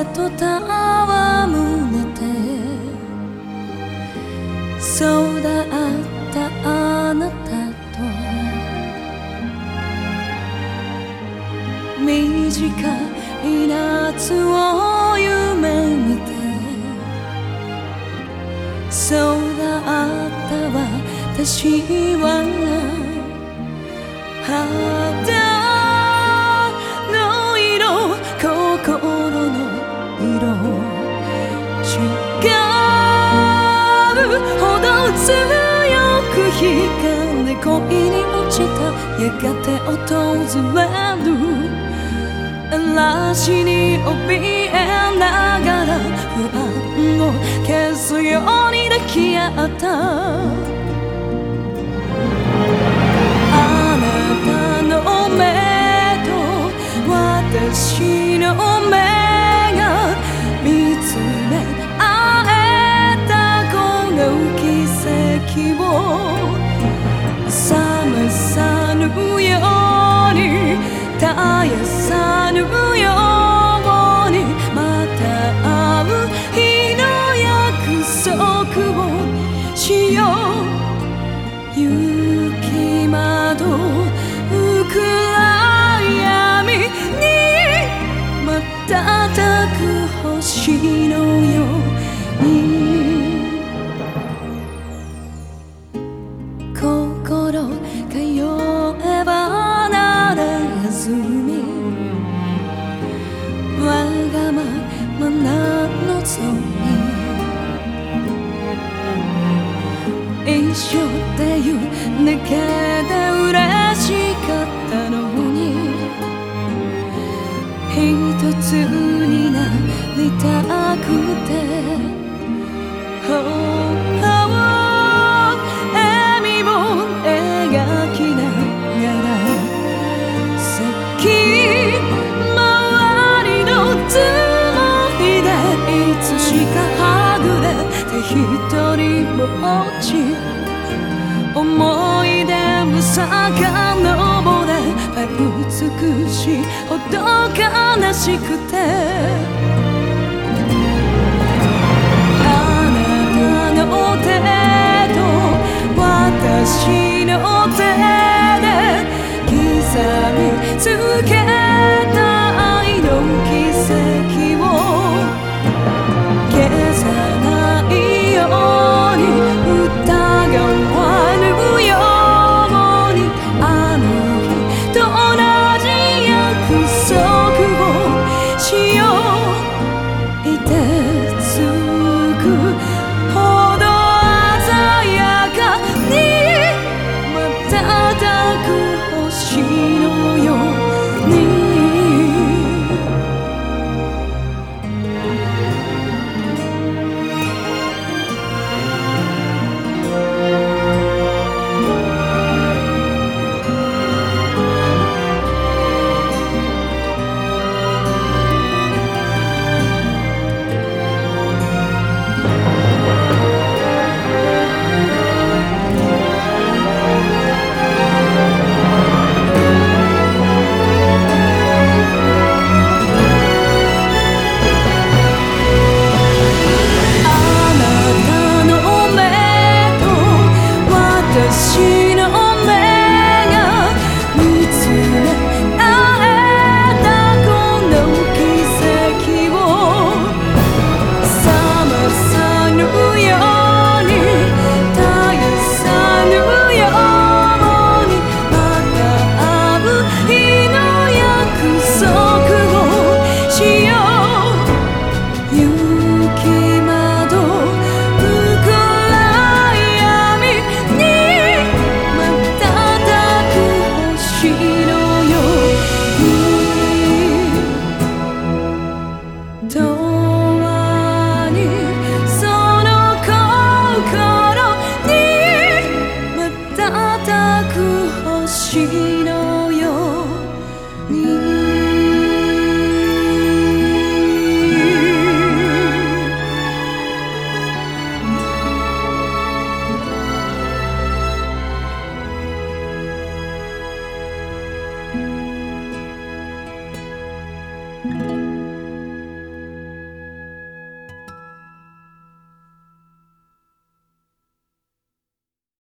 風と戯れてそうだったあなたと短い夏を夢見てそうだった私は肌の違うほど強く光で恋に落ちたやがて訪れる。嵐に怯えながら不安を消すように抱き合った。冷さぬように絶やさぬようにまた会う日の約束をしよう雪窓暗闇に瞬く星のよう。一緒っていうだけで嬉しかったのに一つになりたくて oh 一人ぼっち思い出も遡れ美しいほど悲しくて。あなたの手と私の手で刻みつけ machine